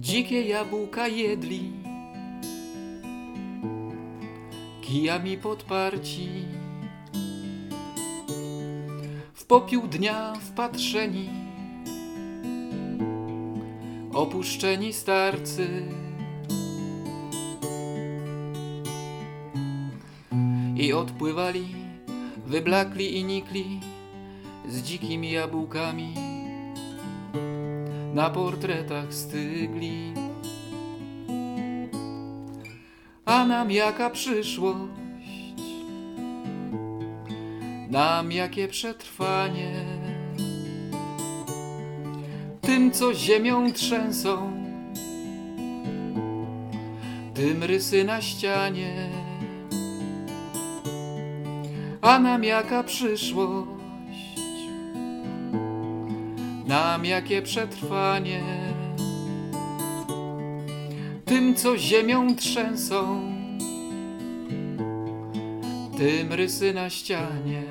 dzikie jabłka jedli, kijami podparci. W popiół dnia wpatrzeni, opuszczeni starcy. I odpływali, wyblakli i nikli z dzikimi jabłkami na portretach stygli. A nam jaka przyszłość, nam jakie przetrwanie, tym co ziemią trzęsą, tym rysy na ścianie. A nam jaka przyszłość, nam jakie przetrwanie, tym co ziemią trzęsą, tym rysy na ścianie.